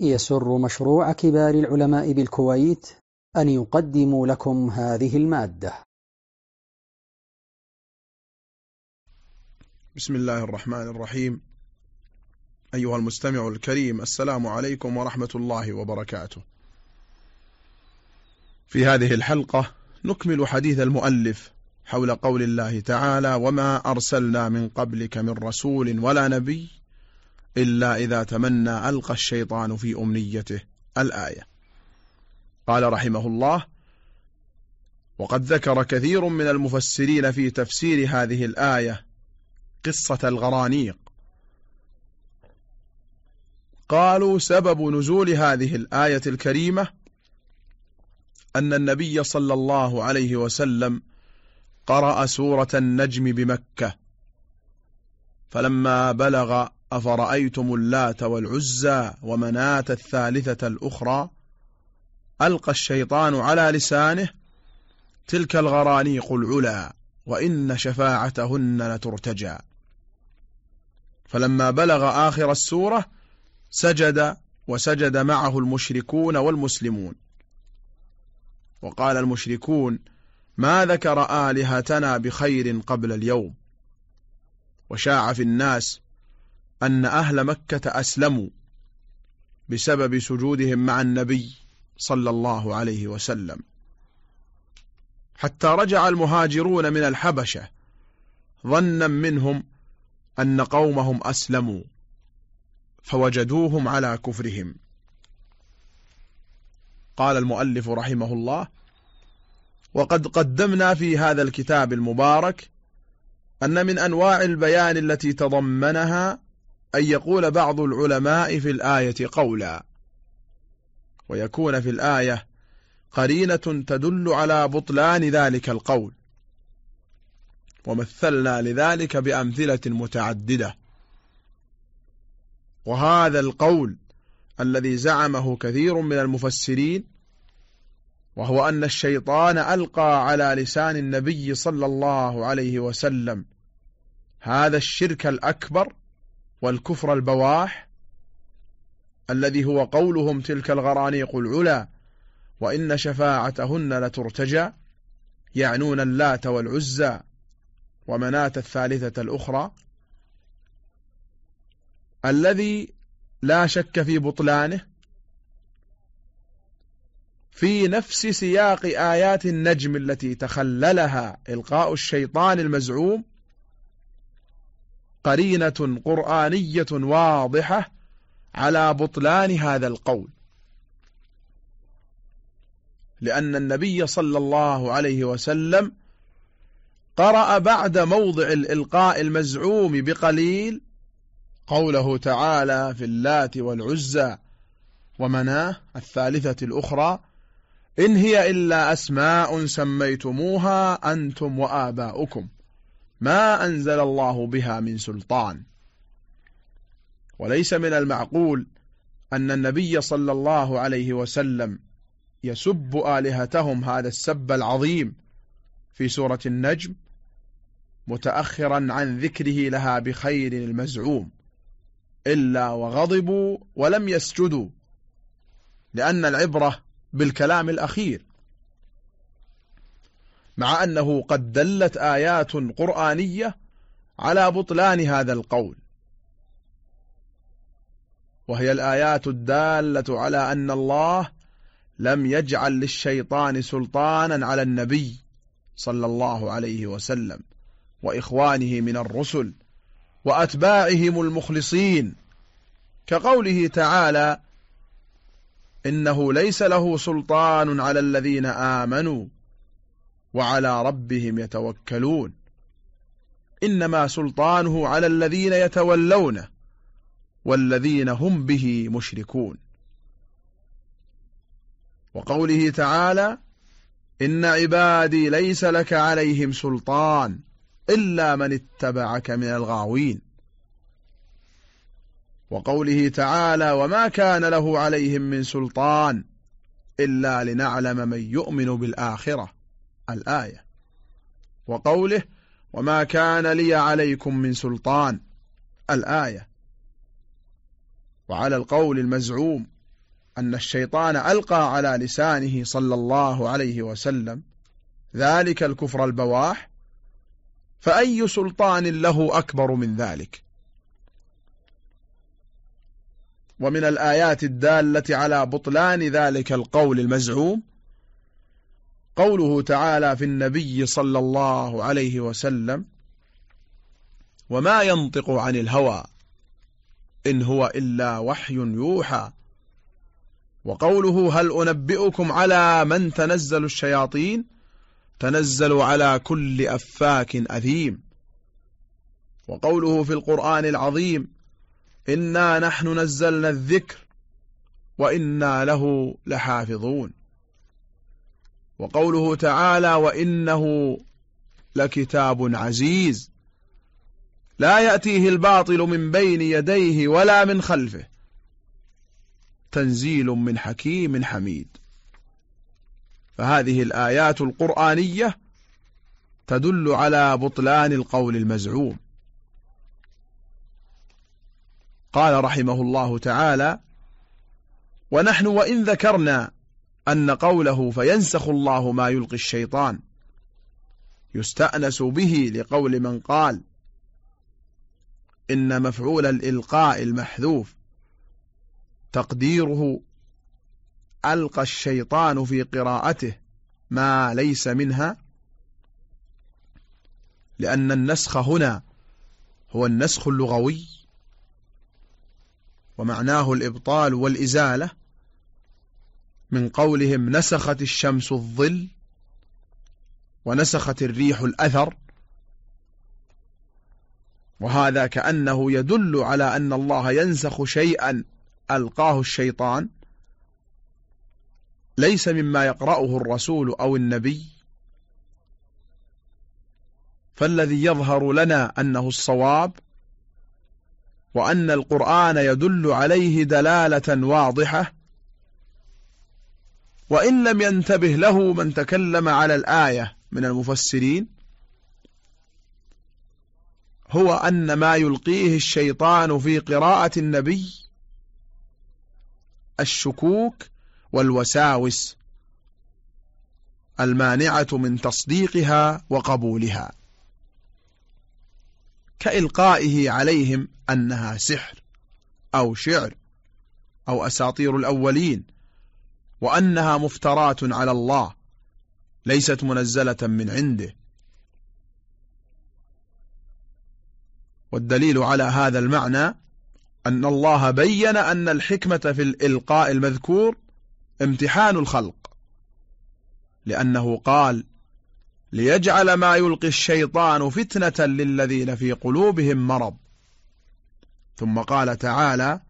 يسر مشروع كبار العلماء بالكويت أن يقدم لكم هذه المادة. بسم الله الرحمن الرحيم. أيها المستمع الكريم السلام عليكم ورحمة الله وبركاته. في هذه الحلقة نكمل حديث المؤلف حول قول الله تعالى وما أرسلنا من قبلك من رسول ولا نبي إلا إذا تمنى ألقى الشيطان في أمنيته. الآية. قال رحمه الله وقد ذكر كثير من المفسرين في تفسير هذه الآية قصة الغرانيق. قالوا سبب نزول هذه الآية الكريمة أن النبي صلى الله عليه وسلم قرأ سورة النجم بمكة. فلما بلغ أفرأيتم اللات والعزى ومناة الثالثة الأخرى؟ ألقى الشيطان على لسانه تلك الغرانيق العلا وإن شفاعتهن لترتجى. فلما بلغ آخر السورة سجد وسجد معه المشركون والمسلمون. وقال المشركون ما ذكر آلهتنا بخير قبل اليوم؟ وشاع في الناس أن أهل مكة أسلموا بسبب سجودهم مع النبي صلى الله عليه وسلم. حتى رجع المهاجرون من الحبشة ظنا منهم أن قومهم أسلموا فوجدوهم على كفرهم. قال المؤلف رحمه الله وقد قدمنا في هذا الكتاب المبارك أن من أنواع البيان التي تضمنها أن يقول بعض العلماء في الآية قولا ويكون في الآية قرينة تدل على بطلان ذلك القول ومثلنا لذلك بأمثلة متعددة. وهذا القول الذي زعمه كثير من المفسرين وهو أن الشيطان ألقى على لسان النبي صلى الله عليه وسلم هذا الشرك الأكبر والكفر البواح الذي هو قولهم تلك الغرانيق العلا وإن شفاعتهن لترتجى يعنون اللات والعزى ومناة الثالثة الأخرى. الذي لا شك في بطلانه في نفس سياق آيات النجم التي تخللها إلقاء الشيطان المزعوم قرينة قرآنية واضحة على بطلان هذا القول. لأن النبي صلى الله عليه وسلم قرأ بعد موضع الإلقاء المزعوم بقليل قوله تعالى في اللات والعزى ومناة الثالثة الأخرى إن هي إلا أسماء سميتموها أنتم وآباؤكم. ما أنزل الله بها من سلطان. وليس من المعقول أن النبي صلى الله عليه وسلم يسب آلهتهم هذا السب العظيم في سورة النجم متأخرا عن ذكره لها بخير المزعوم. إلا وغضبوا ولم يسجدوا لأن العبرة بالكلام الأخير. مع أنه قد دلت آيات قرآنية على بطلان هذا القول. وهي الآيات الدالة على أن الله لم يجعل للشيطان سلطانا على النبي صلى الله عليه وسلم وإخوانه من الرسل وأتباعهم المخلصين كقوله تعالى إنه ليس له سلطان على الذين آمنوا. وعلى ربهم يتوكلون. إنما سلطانه على الذين يتولونه والذين هم به مشركون. وقوله تعالى إن عبادي ليس لك عليهم سلطان إلا من اتبعك من الغاوين. وقوله تعالى وما كان له عليهم من سلطان إلا لنعلم من يؤمن بالآخرة. الآية. وقوله وما كان لي عليكم من سلطان. الآية. وعلى القول المزعوم أن الشيطان ألقى على لسانه صلى الله عليه وسلم ذلك الكفر البواح فأي سلطان له أكبر من ذلك. ومن الآيات الدالة على بطلان ذلك القول المزعوم قوله تعالى في النبي صلى الله عليه وسلم وما ينطق عن الهوى إن هو إلا وحي يوحى. وقوله هل أنبئكم على من تنزل الشياطين؟ تنزل على كل أفاك أثيم. وقوله في القرآن العظيم إنا نحن نزلنا الذكر وإنا له لحافظون. وقوله تعالى وإنه لكتاب عزيز. لا يأتيه الباطل من بين يديه ولا من خلفه. تنزيل من حكيم حميد. فهذه الآيات القرآنية تدل على بطلان القول المزعوم. قال رحمه الله تعالى ونحن وإن ذكرنا أن قوله فينسخ الله ما يلقي الشيطان يستأنس به لقول من قال إن مفعول الإلقاء المحذوف تقديره ألقى الشيطان في قراءته ما ليس منها لأن النسخ هنا هو النسخ اللغوي ومعناه الإبطال والإزالة من قولهم نسخت الشمس الظل ونسخت الريح الأثر وهذا كأنه يدل على أن الله ينسخ شيئا ألقاه الشيطان ليس مما يقرأه الرسول أو النبي فالذي يظهر لنا أنه الصواب وأن القرآن يدل عليه دلالة واضحة وإن لم ينتبه له من تكلم على الآية من المفسرين هو أن ما يلقيه الشيطان في قراءة النبي الشكوك والوساوس المانعة من تصديقها وقبولها كإلقائه عليهم أنها سحر أو شعر أو أساطير الأولين. وأنها مفترات على الله ليست منزلة من عنده. والدليل على هذا المعنى أن الله بين أن الحكمة في الإلقاء المذكور امتحان الخلق لأنه قال ليجعل ما يلقي الشيطان فتنة للذين في قلوبهم مرض. ثم قال تعالى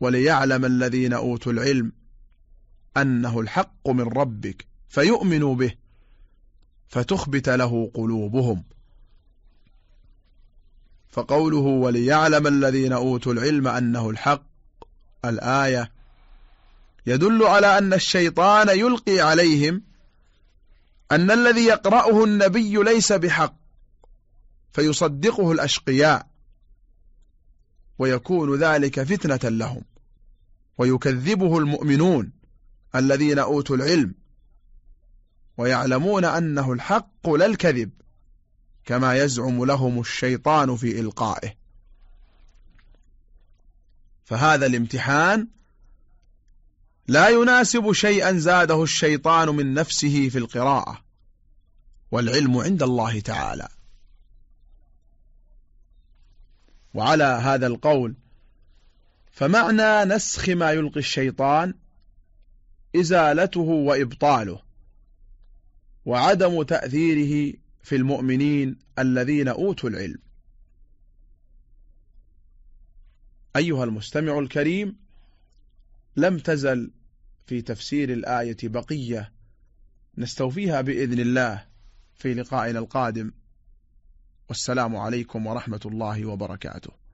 وليعلم الذين أوتوا العلم أنه الحق من ربك فيؤمنوا به فتخبت له قلوبهم. فقوله وليعلم الذين أوتوا العلم أنه الحق الآية يدل على أن الشيطان يلقي عليهم أن الذي يقرأه النبي ليس بحق فيصدقه الأشقياء ويكون ذلك فتنة لهم ويكذبه المؤمنون. الذين أوتوا العلم ويعلمون أنه الحق لا الكذب كما يزعم لهم الشيطان في إلقائه. فهذا الامتحان لا يناسب شيئا زاده الشيطان من نفسه في القراءة والعلم عند الله تعالى. وعلى هذا القول فمعنى نسخ ما يلقي الشيطان إزالته وإبطاله وعدم تأثيره في المؤمنين الذين أوتوا العلم. أيها المستمع الكريم لم تزل في تفسير الآية بقية نستوفيها بإذن الله في لقائنا القادم. والسلام عليكم ورحمة الله وبركاته.